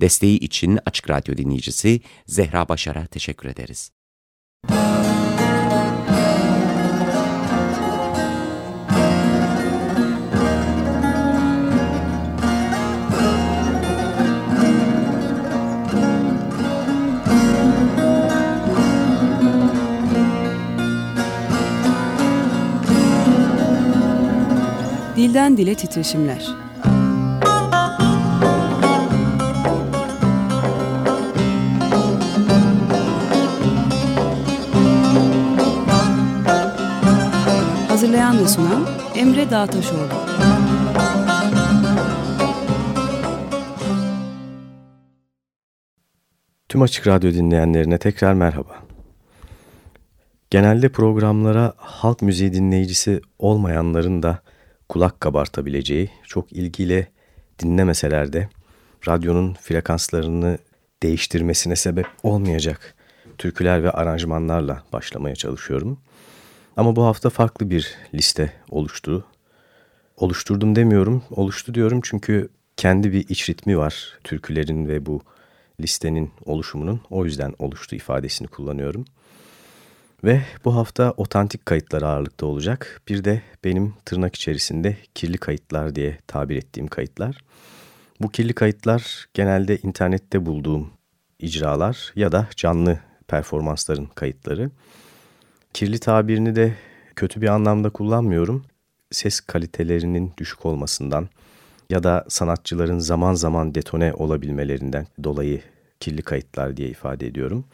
Desteği için Açık Radyo dinleyicisi Zehra Başar'a teşekkür ederiz. Dilden Dile Titreşimler Hazırlayan ve sunan Emre Dağtaşoğlu. Tüm Açık Radyo dinleyenlerine tekrar merhaba. Genelde programlara halk müziği dinleyicisi olmayanların da kulak kabartabileceği, çok ilgiyle dinlemeseler de radyonun frekanslarını değiştirmesine sebep olmayacak türküler ve aranjmanlarla başlamaya çalışıyorum. Ama bu hafta farklı bir liste oluştu. Oluşturdum demiyorum, oluştu diyorum çünkü kendi bir iç ritmi var türkülerin ve bu listenin oluşumunun. O yüzden oluştu ifadesini kullanıyorum. Ve bu hafta otantik kayıtlar ağırlıkta olacak. Bir de benim tırnak içerisinde kirli kayıtlar diye tabir ettiğim kayıtlar. Bu kirli kayıtlar genelde internette bulduğum icralar ya da canlı performansların kayıtları. Kirli tabirini de kötü bir anlamda kullanmıyorum. Ses kalitelerinin düşük olmasından ya da sanatçıların zaman zaman detone olabilmelerinden dolayı kirli kayıtlar diye ifade ediyorum.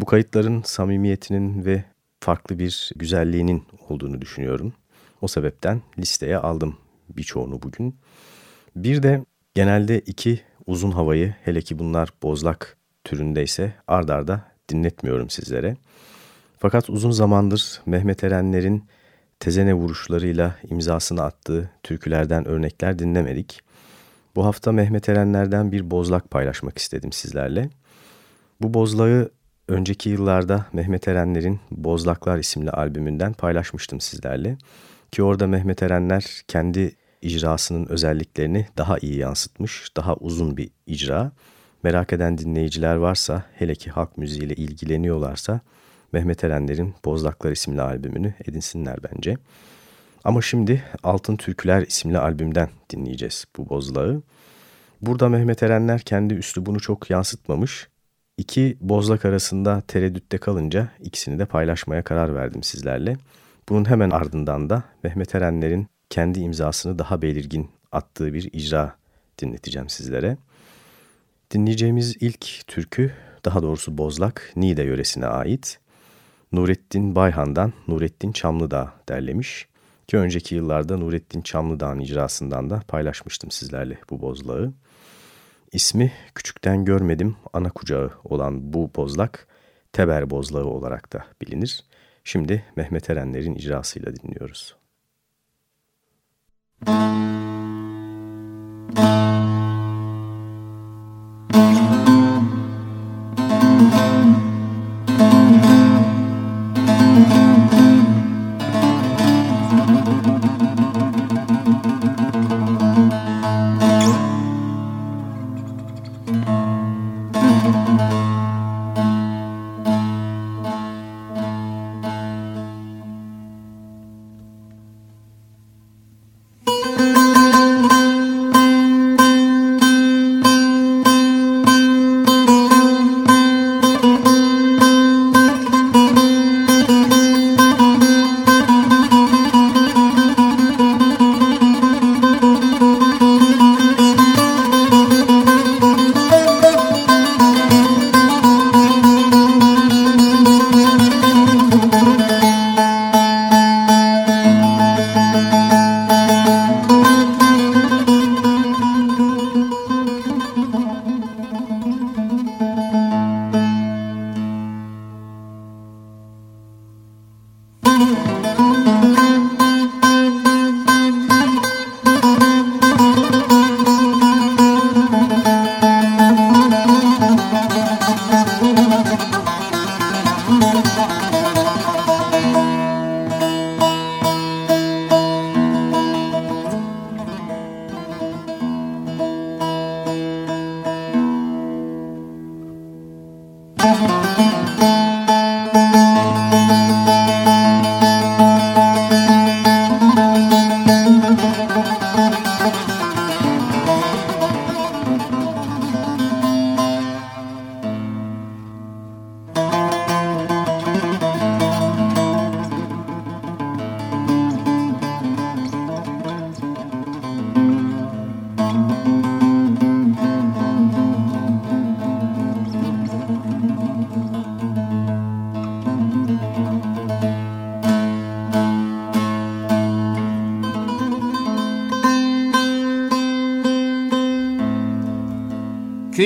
Bu kayıtların samimiyetinin ve farklı bir güzelliğinin olduğunu düşünüyorum. O sebepten listeye aldım birçoğunu bugün. Bir de genelde iki uzun havayı hele ki bunlar bozlak türündeyse ardarda arda dinletmiyorum sizlere. Fakat uzun zamandır Mehmet Erenler'in tezene vuruşlarıyla imzasını attığı türkülerden örnekler dinlemedik. Bu hafta Mehmet Erenler'den bir bozlak paylaşmak istedim sizlerle. Bu bozlağı önceki yıllarda Mehmet Erenler'in Bozlaklar isimli albümünden paylaşmıştım sizlerle. Ki orada Mehmet Erenler kendi icrasının özelliklerini daha iyi yansıtmış, daha uzun bir icra. Merak eden dinleyiciler varsa, hele ki halk müziğiyle ilgileniyorlarsa Mehmet Erenler'in Bozlaklar isimli albümünü edinsinler bence. Ama şimdi Altın Türküler isimli albümden dinleyeceğiz bu bozlağı. Burada Mehmet Erenler kendi üslubunu çok yansıtmamış. İki bozlak arasında tereddütte kalınca ikisini de paylaşmaya karar verdim sizlerle. Bunun hemen ardından da Mehmet Erenler'in kendi imzasını daha belirgin attığı bir icra dinleteceğim sizlere. Dinleyeceğimiz ilk türkü, daha doğrusu bozlak, Niğde yöresine ait. Nurettin Bayhan'dan Nurettin Çamlıdağ derlemiş. Ki önceki yıllarda Nurettin Çamlıdağ'ın icrasından da paylaşmıştım sizlerle bu bozlağı. İsmi küçükten görmedim ana kucağı olan bu bozlak Teber bozlağı olarak da bilinir. Şimdi Mehmet Erenler'in icrasıyla dinliyoruz. Müzik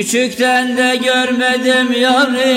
Küçükten de görmedim yari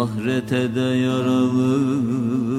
Ahirete de yaralı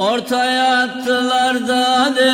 Ortaya attılar da de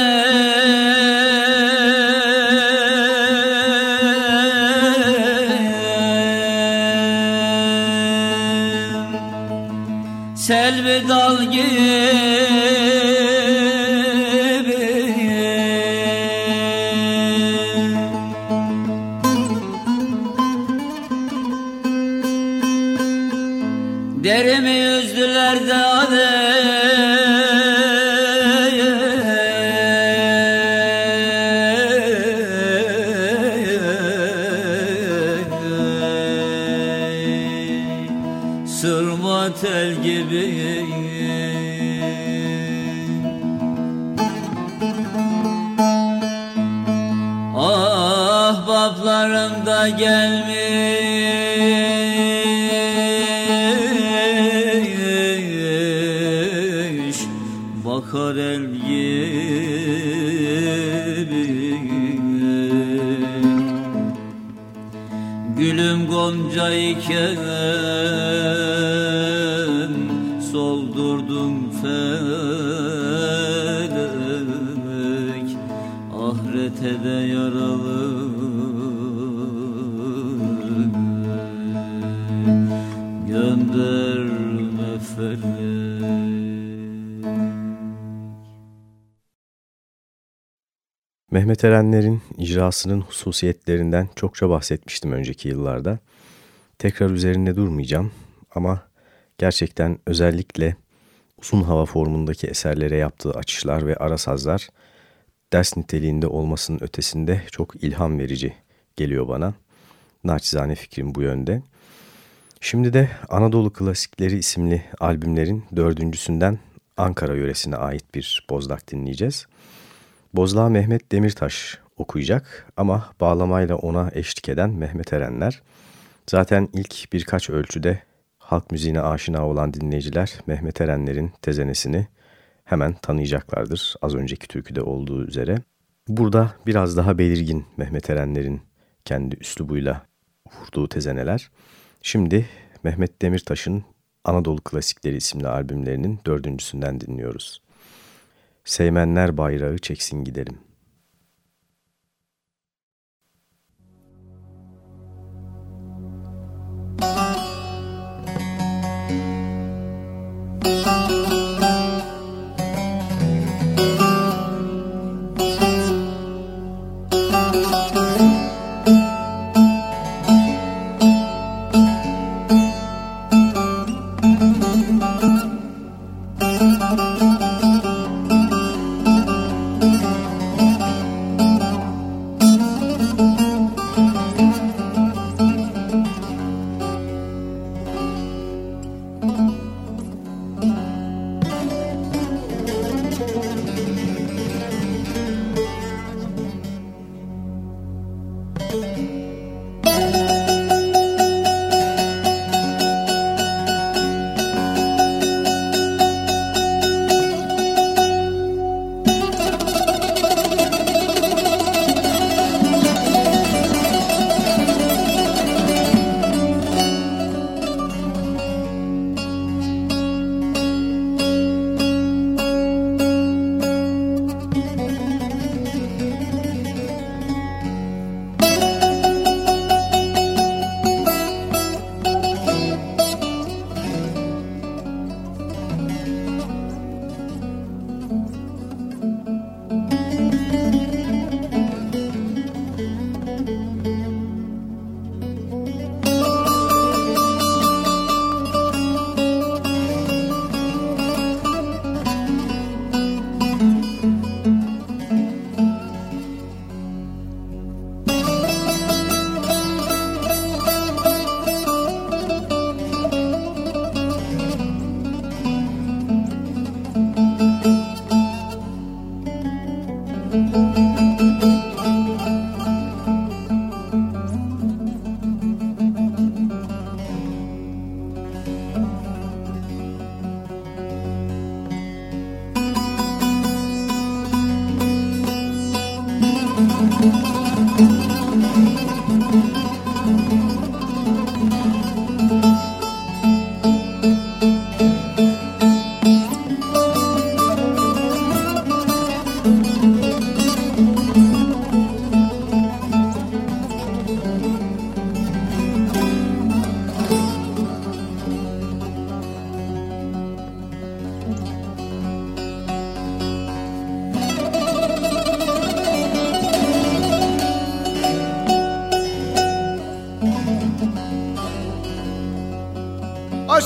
iken Soldurdum felek Ahirete de yaralı Gönderme felek Mehmet Erenler'in icrasının hususiyetlerinden çokça bahsetmiştim önceki yıllarda. Tekrar üzerinde durmayacağım ama gerçekten özellikle uzun hava formundaki eserlere yaptığı açışlar ve ara sazlar ders niteliğinde olmasının ötesinde çok ilham verici geliyor bana. Naçizane fikrim bu yönde. Şimdi de Anadolu Klasikleri isimli albümlerin dördüncüsünden Ankara yöresine ait bir bozlak dinleyeceğiz. Bozlağı Mehmet Demirtaş okuyacak ama bağlamayla ona eşlik eden Mehmet Erenler. Zaten ilk birkaç ölçüde halk müziğine aşina olan dinleyiciler Mehmet Erenler'in tezenesini hemen tanıyacaklardır az önceki türküde olduğu üzere. Burada biraz daha belirgin Mehmet Erenler'in kendi üslubuyla vurduğu tezeneler. Şimdi Mehmet Demirtaş'ın Anadolu Klasikleri isimli albümlerinin dördüncüsünden dinliyoruz. Seymenler bayrağı çeksin gidelim.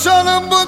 Aşalım bu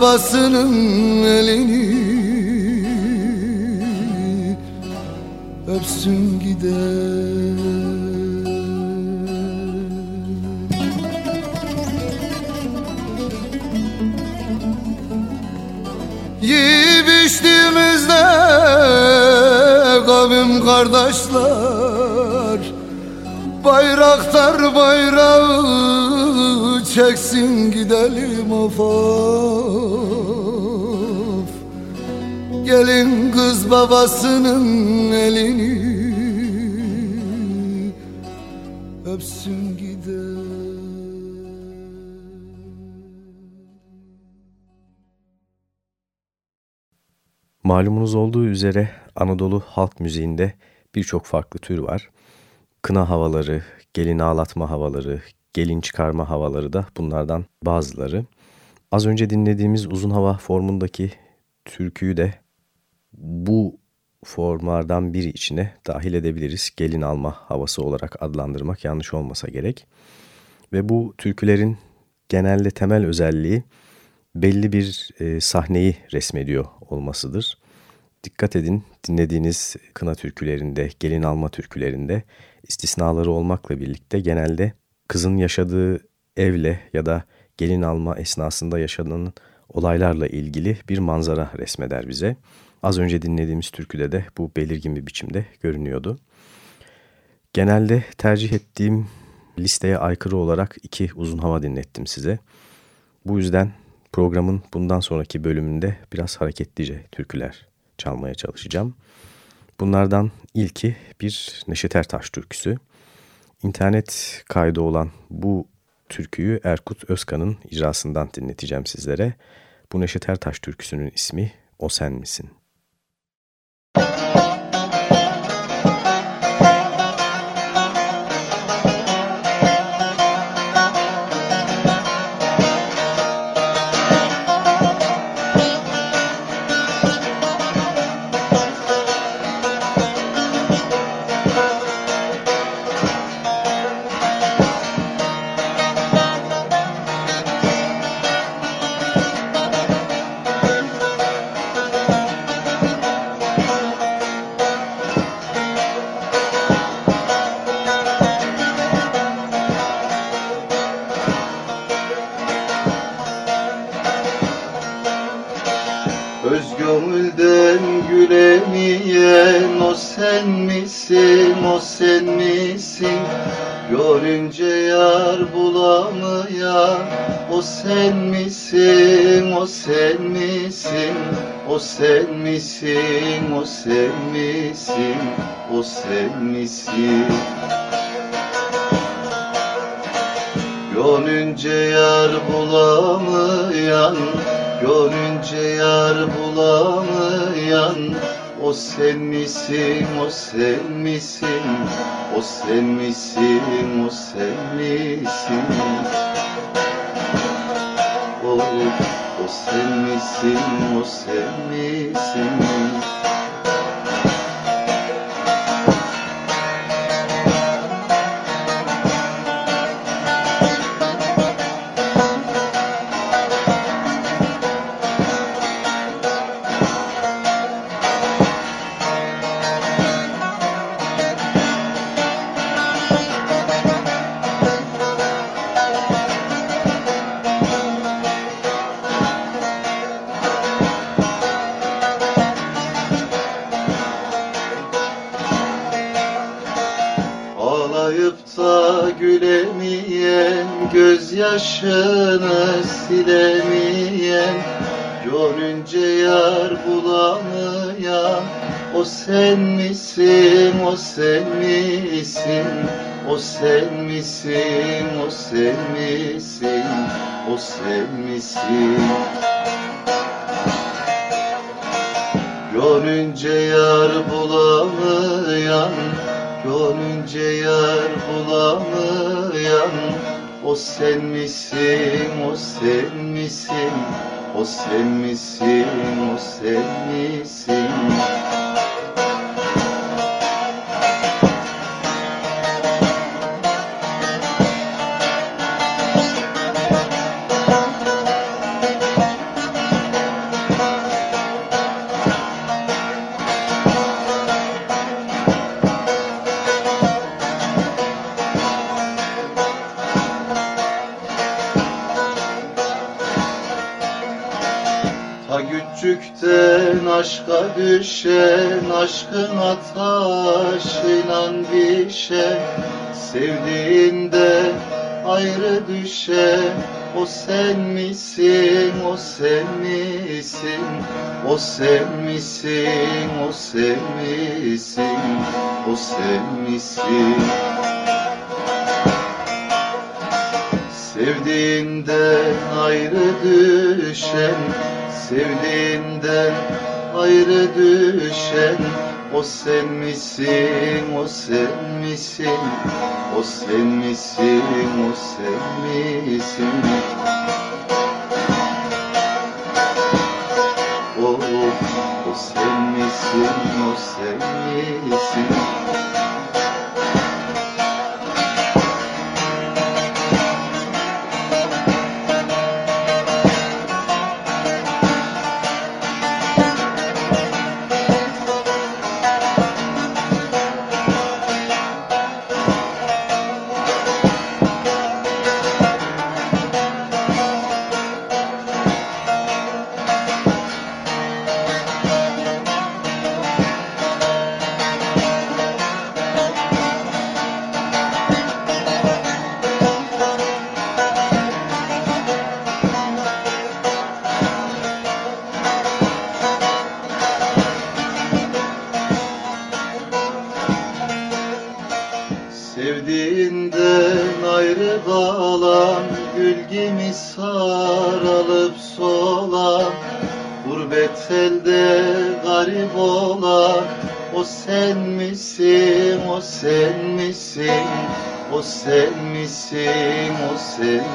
babasının elini öpsün gider. Yiyip içtiğimizde kavim kardeşler Bayraktar bayrağı çeksin gidelim of of Gelin kız babasının elini öpsün gider Malumunuz olduğu üzere Anadolu halk müziğinde birçok farklı tür var. Kına havaları, gelin ağlatma havaları, gelin çıkarma havaları da bunlardan bazıları. Az önce dinlediğimiz uzun hava formundaki türküyü de bu formlardan biri içine dahil edebiliriz. Gelin alma havası olarak adlandırmak yanlış olmasa gerek. Ve bu türkülerin genelde temel özelliği belli bir e, sahneyi resmediyor olmasıdır. Dikkat edin dinlediğiniz kına türkülerinde, gelin alma türkülerinde istisnaları olmakla birlikte genelde kızın yaşadığı evle ya da gelin alma esnasında yaşanan olaylarla ilgili bir manzara resmeder bize. Az önce dinlediğimiz türküde de bu belirgin bir biçimde görünüyordu. Genelde tercih ettiğim listeye aykırı olarak iki uzun hava dinlettim size. Bu yüzden programın bundan sonraki bölümünde biraz hareketlice türküler çalmaya çalışacağım. Bunlardan ilki bir Neşet Ertaş türküsü. İnternet kaydı olan bu türküyü Erkut Özkan'ın icrasından dinleteceğim sizlere. Bu Neşet Ertaş türküsünün ismi O Sen Misin? Sen misin, o sen misin? O sen misin, o sen misin, o sen misin? Gönlünce yar bulamayan Görünce yar bulamayan O sen misin, o sen misin O sen misin, o sen misin O, o sen misin, o sen misin Ağlayıp da gülemeyen Gözyaşını silemeyen Görünce yar bulamayan O sen misin, o sen misin O sen misin, o sen misin O sen misin? Görünce yar bulamayan Görünce yar bulamayan O sen misin, o sen misin? O sen misin, o sen misin aşka düşen Aşkın ataşıyla bişen Sevdiğinde ayrı düşen O sen misin, o sen misin? O sen misin, o sen misin? O sen misin? Sevdiğinden ayrı düşen Sevdiğinden ayrı düşen O sen misin, o sen misin? O sen misin, o sen misin? O, o sen misin, o sen misin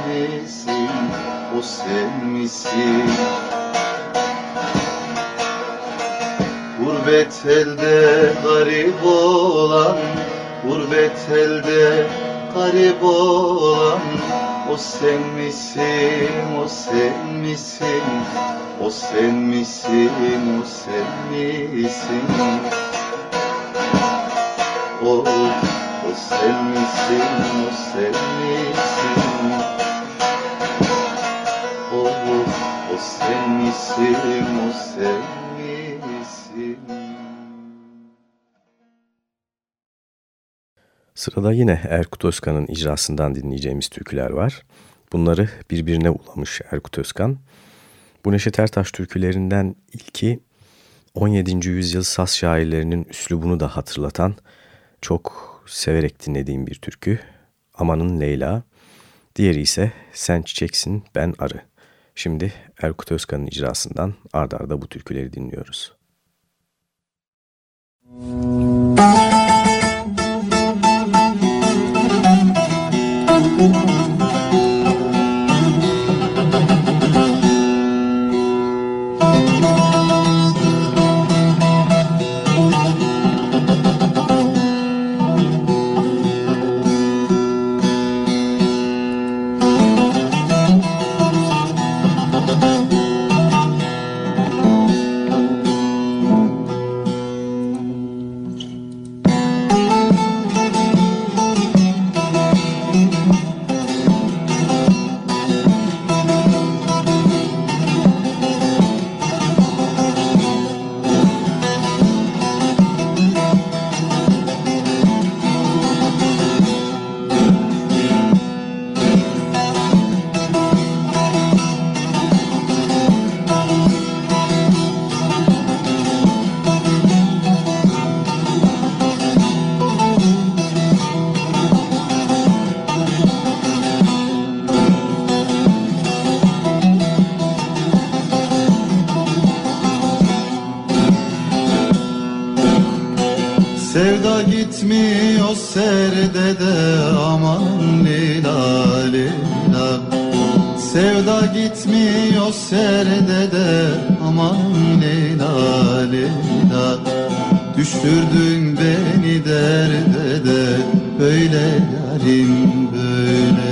misin O sen misin? Gurbet elde garip olan Gurbet elde garip olan O sen misin, o sen misin? O sen misin, o sen misin? O, o sen misin, o sen misin sen misin Sırada yine Erkut Özkan'ın icrasından dinleyeceğimiz türküler var. Bunları birbirine ulamış Erkut Özkan. Bu Neşet Ertaş türkülerinden ilki 17. yüzyıl Saz şairlerinin üslubunu da hatırlatan çok severek dinlediğim bir türkü. Amanın Leyla. Diğeri ise Sen Çiçeksin Ben Arı. Şimdi Erkut Özkan'ın icrasından ardarda arda bu türküleri dinliyoruz. Müzik gitmiyor serde de aman lila lila Sevda gitmiyor serde de aman lila lila Düşürdün beni derde de böyle yarim böyle.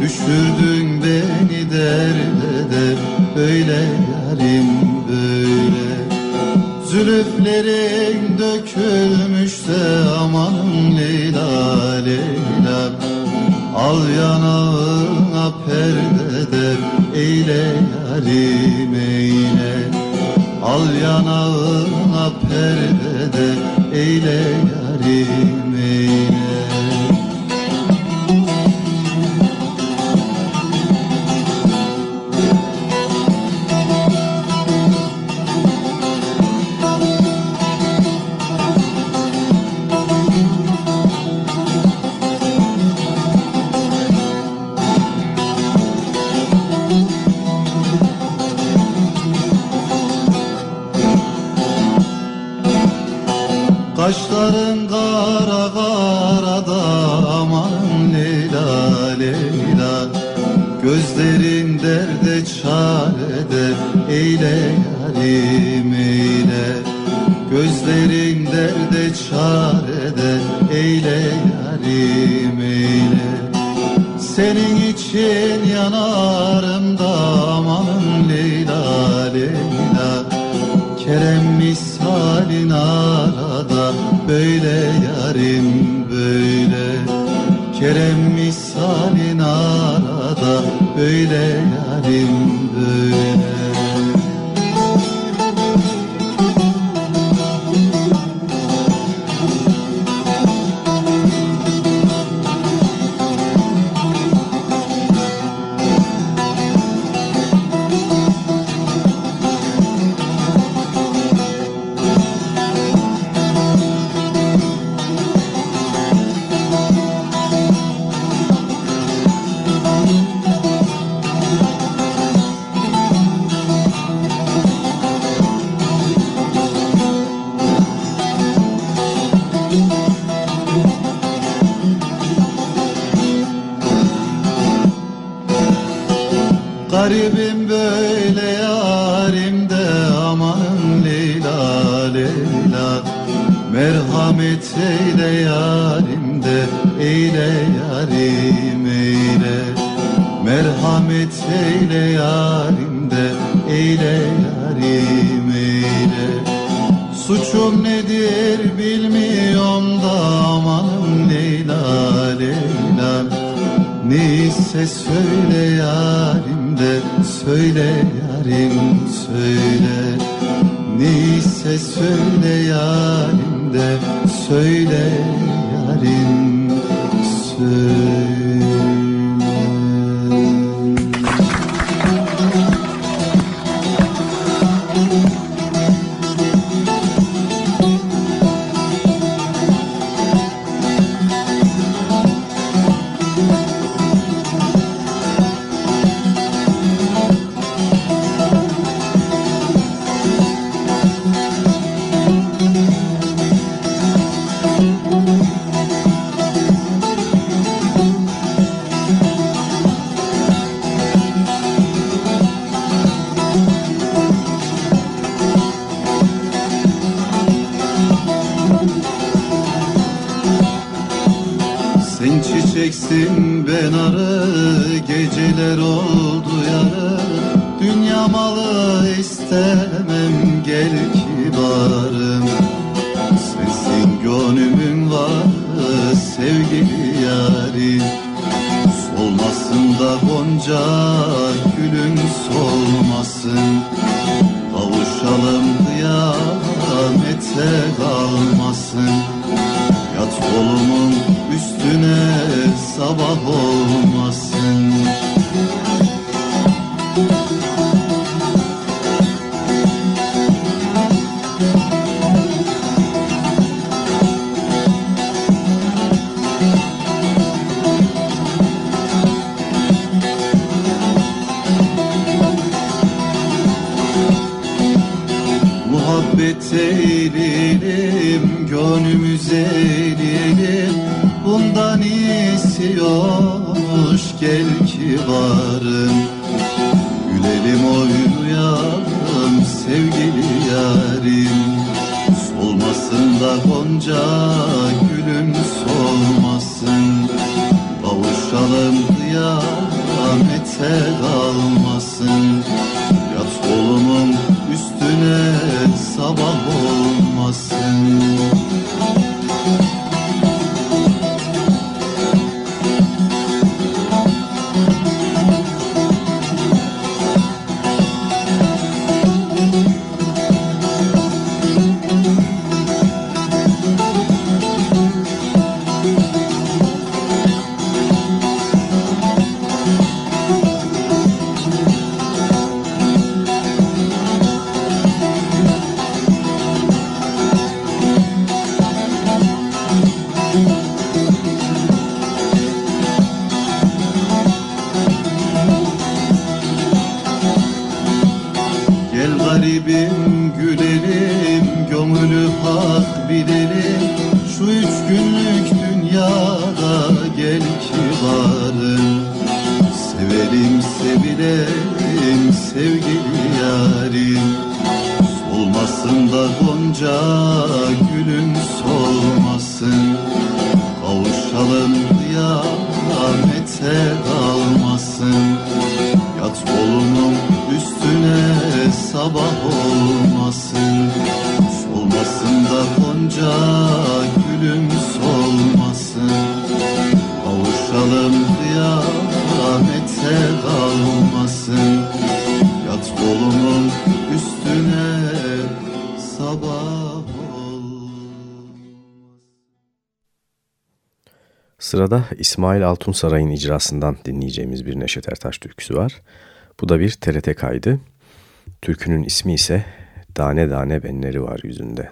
Düşürdün beni derde de böyle yarim böyle. Zülüflerin dökülmüş yarim eyle Al yanağına perdede eyle yarim yanarım da aman Leyla Leyla Kerem misalin arada böyle yarim böyle. Kerem misalin arada böyle yarim Gülelim oynayalım Sevgili yarim. Solmasın da gonca Gülüm solmasın. Kavuşalım kıyamete kalmasın Sırada İsmail Altunsaray'ın icrasından dinleyeceğimiz bir Neşet Ertaş türküsü var. Bu da bir TRT kaydı. Türkünün ismi ise Dane Dane Benleri Var Yüzünde.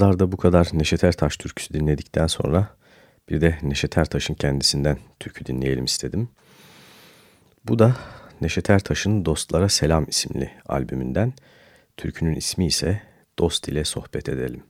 Ardarda arda bu kadar Neşet Ertaş türküsü dinledikten sonra bir de Neşet Ertaş'ın kendisinden türkü dinleyelim istedim. Bu da Neşet Ertaş'ın Dostlara Selam isimli albümünden. Türkünün ismi ise Dost ile Sohbet Edelim.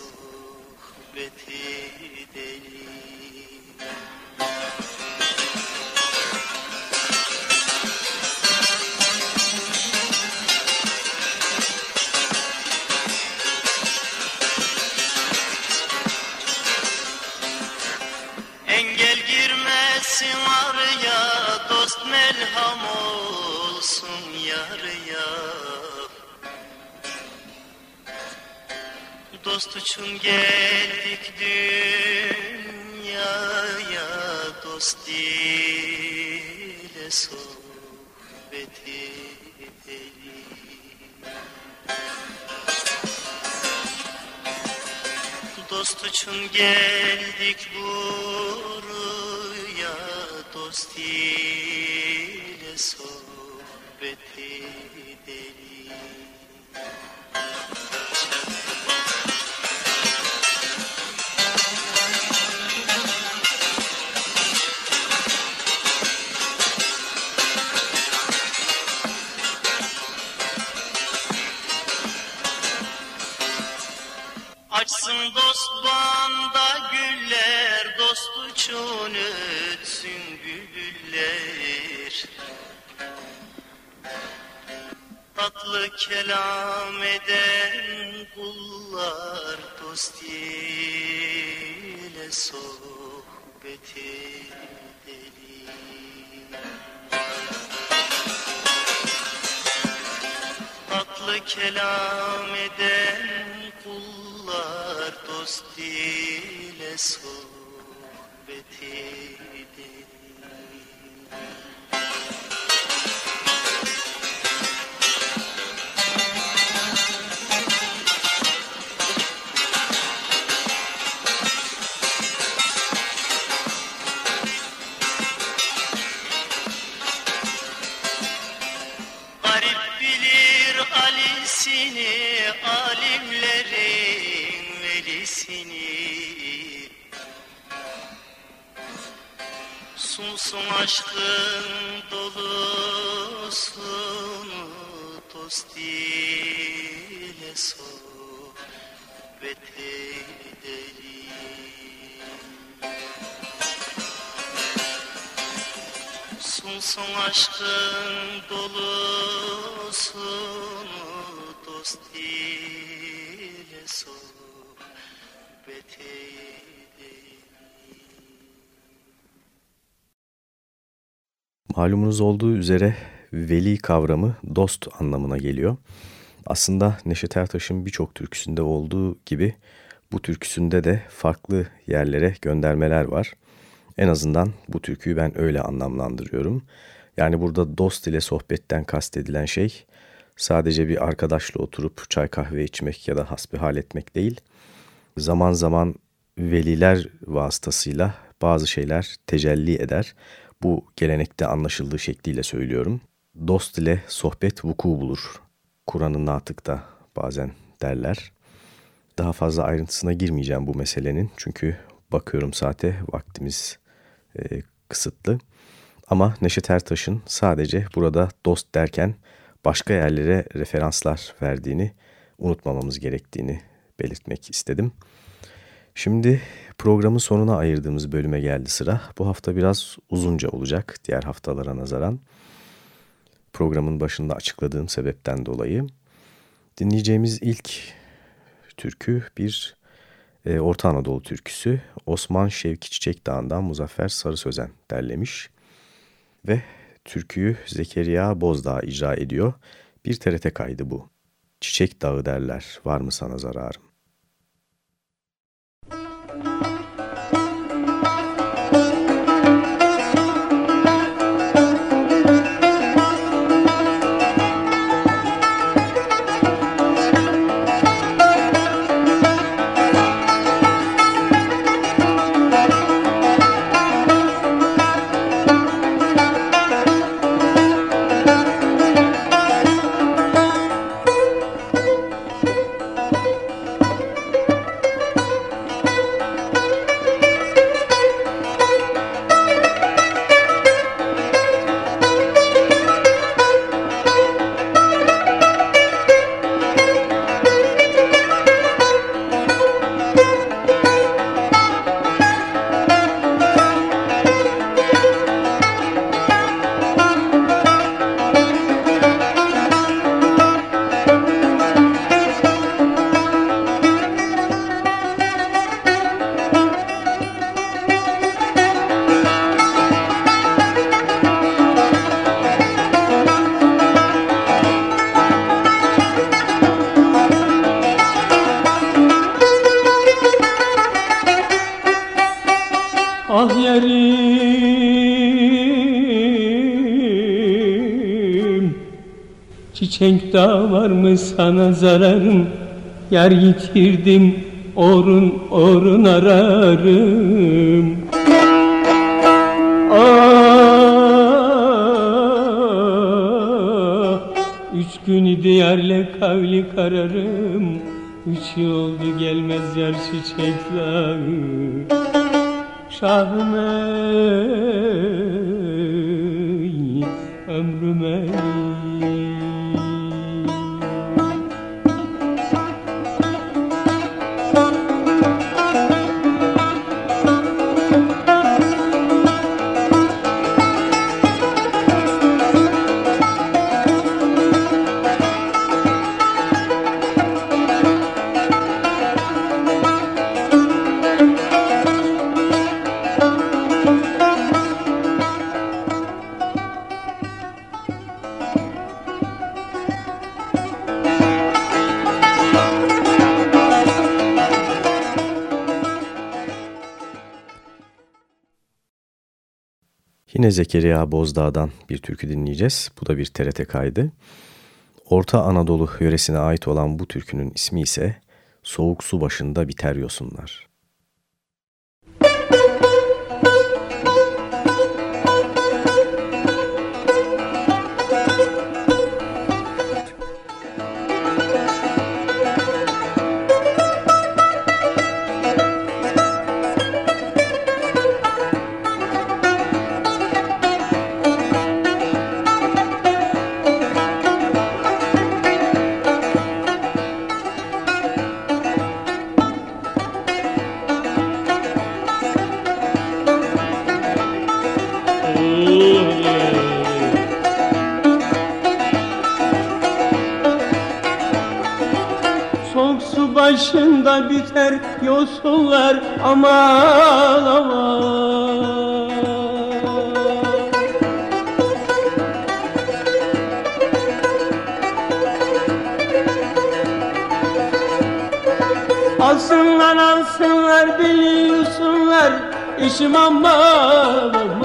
için geldik dünyaya Dost ile sohbet edelim. Dost için geldik buraya Dost ile sohbet edelim Açsın dost banda güller, dost uçun ötsün bülbüller. Tatlı kelam eden kullar dost ile sohbet edelim. Tatlı kelam eden kullar dost ile sohbet Sunsun aşkın dolusunu, dost ile sohbet edelim. Sunsun aşkın dolusunu dost ile sohbet edelim. Malumunuz olduğu üzere veli kavramı dost anlamına geliyor. Aslında Neşet Ertaş'ın birçok türküsünde olduğu gibi bu türküsünde de farklı yerlere göndermeler var. En azından bu türküyü ben öyle anlamlandırıyorum. Yani burada dost ile sohbetten kastedilen şey sadece bir arkadaşla oturup çay kahve içmek ya da hasbihal etmek değil. Zaman zaman veliler vasıtasıyla bazı şeyler tecelli eder. Bu gelenekte anlaşıldığı şekliyle söylüyorum. Dost ile sohbet vuku bulur. Kur'an'ın natıkta bazen derler. Daha fazla ayrıntısına girmeyeceğim bu meselenin çünkü bakıyorum saate vaktimiz e, kısıtlı. Ama Neşet Ertaş'ın sadece burada dost derken başka yerlere referanslar verdiğini unutmamamız gerektiğini belirtmek istedim. Şimdi programın sonuna ayırdığımız bölüme geldi sıra. Bu hafta biraz uzunca olacak diğer haftalara nazaran. Programın başında açıkladığım sebepten dolayı. Dinleyeceğimiz ilk türkü bir e, Orta Anadolu türküsü. Osman Şevki Çiçek Dağı'ndan Muzaffer Sarı Sözen derlemiş. Ve türküyü Zekeriya Bozdağ icra ediyor. Bir TRT kaydı bu. Çiçek Dağı derler, var mı sana zararım? Çiçek dağ var mı sana zararım? Yar yitirdim orun orun ararım. Ah, üç gün diyarle kavli kararım. Üç yıl oldu gelmez yar çiçek dağı Yine Zekeriya Bozdağ'dan bir türkü dinleyeceğiz. Bu da bir TRT kaydı. Orta Anadolu yöresine ait olan bu türkünün ismi ise Soğuk Su Başında Biter Yosunlar. Başında biter yosunlar aman aman. Alsınlar alsınlar biliyorsunlar işim aman aman. aman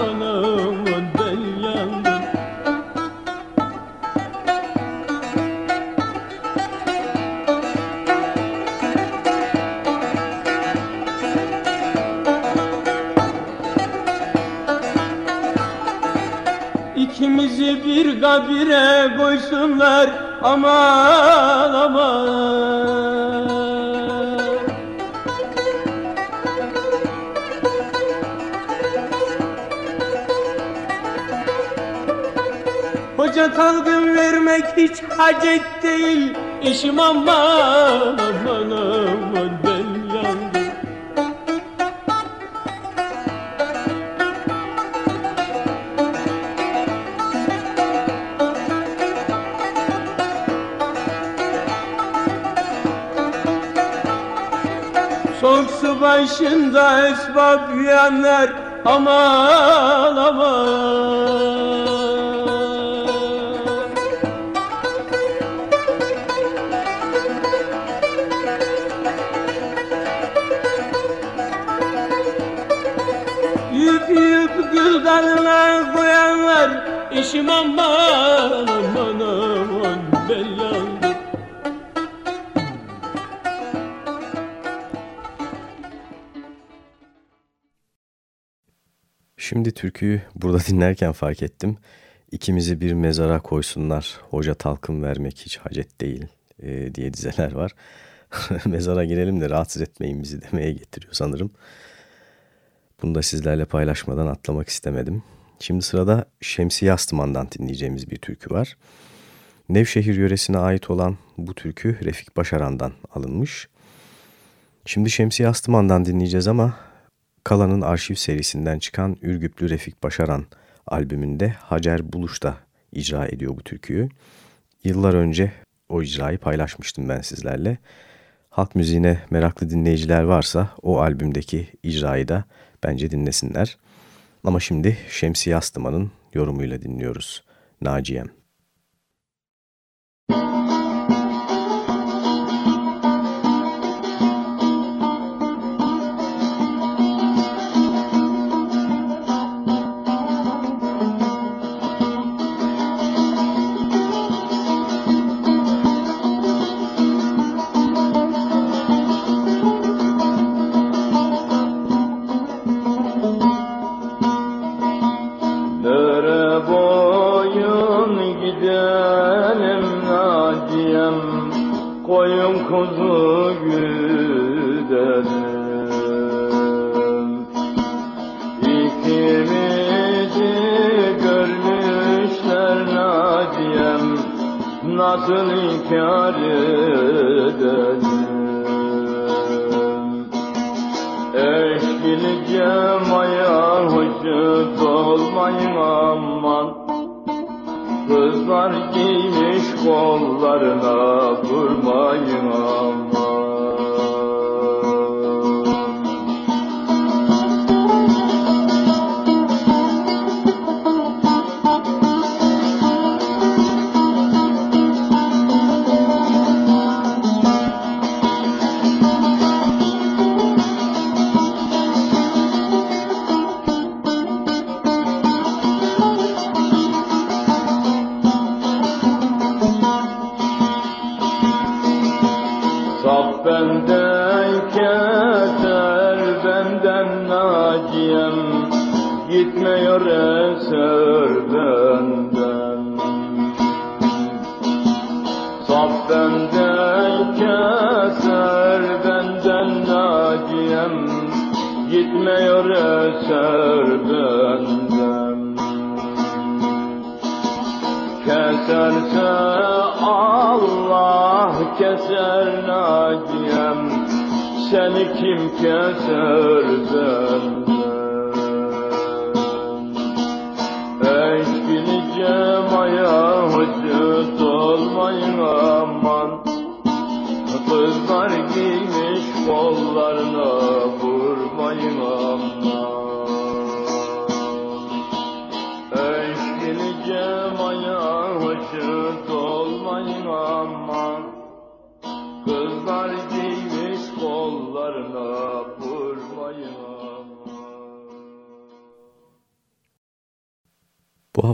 bir kabire koysunlar aman aman. Talgın vermek hiç hacet değil İşim aman aman aman ben başında esbab yanar aman aman. Yüp yüp gül dalına koyanlar işim aman Şimdi türküyü burada dinlerken fark ettim. İkimizi bir mezara koysunlar, hoca talkın vermek hiç hacet değil e, diye dizeler var. Mezara girelim de rahatsız etmeyin bizi demeye getiriyor sanırım. Bunu da sizlerle paylaşmadan atlamak istemedim. Şimdi sırada Şemsiye Astıman'dan dinleyeceğimiz bir türkü var. Nevşehir yöresine ait olan bu türkü Refik Başaran'dan alınmış. Şimdi Şemsiye Astıman'dan dinleyeceğiz ama Kala'nın arşiv serisinden çıkan Ürgüplü Refik Başaran albümünde Hacer Buluş da icra ediyor bu türküyü. Yıllar önce o icrayı paylaşmıştım ben sizlerle. Halk müziğine meraklı dinleyiciler varsa o albümdeki icrayı da bence dinlesinler. Ama şimdi Şemsiye Astıman'ın yorumuyla dinliyoruz. Naciye'm. Dere keser benden naciyem Gitmiyor eser benden. Saf benden keser benden naciyem Gitmiyor eser benden. Keserse Allah keser Naciye'm Seni kim keser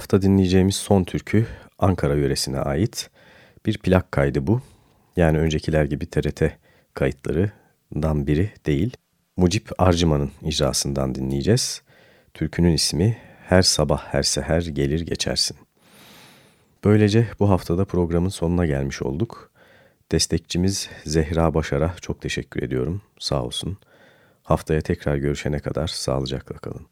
hafta dinleyeceğimiz son türkü Ankara yöresine ait. Bir plak kaydı bu. Yani öncekiler gibi TRT kayıtlarından biri değil. Mucip Arcıman'ın icrasından dinleyeceğiz. Türkünün ismi Her Sabah Her Seher Gelir Geçersin. Böylece bu haftada programın sonuna gelmiş olduk. Destekçimiz Zehra Başar'a çok teşekkür ediyorum. Sağ olsun. Haftaya tekrar görüşene kadar sağlıcakla kalın.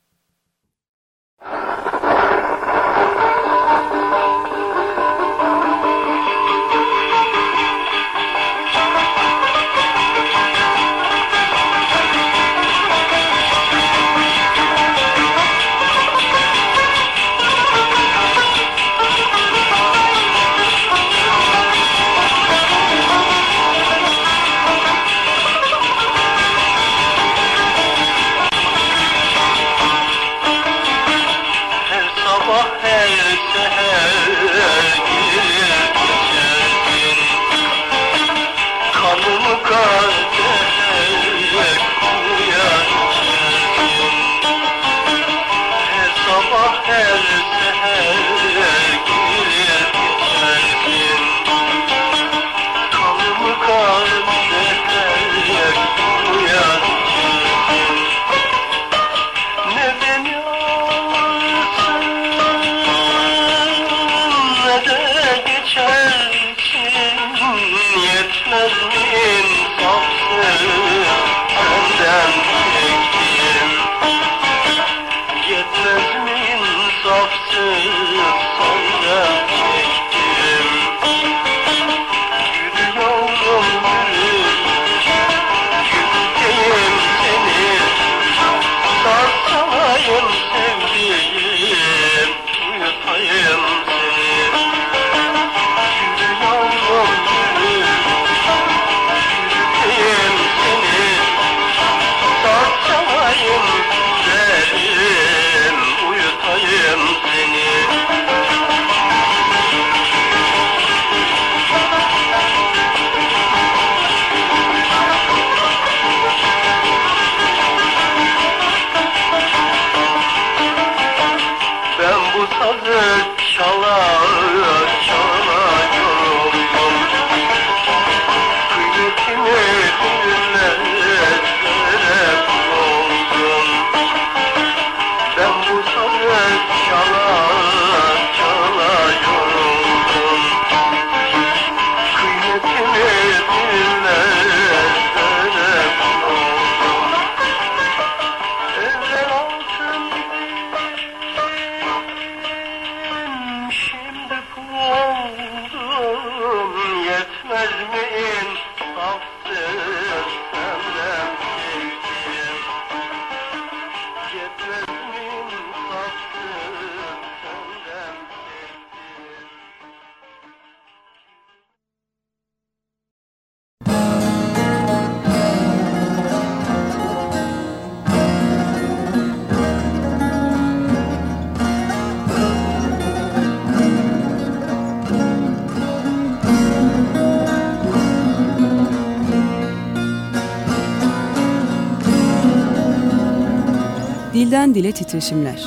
Dilden Dile Titreşimler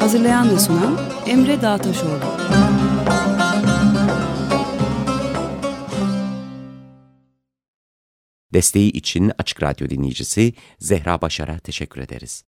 Hazırlayan ve sunan Emre Dağtaşoğlu. Desteği için Açık Radyo dinleyicisi Zehra Başar'a teşekkür ederiz.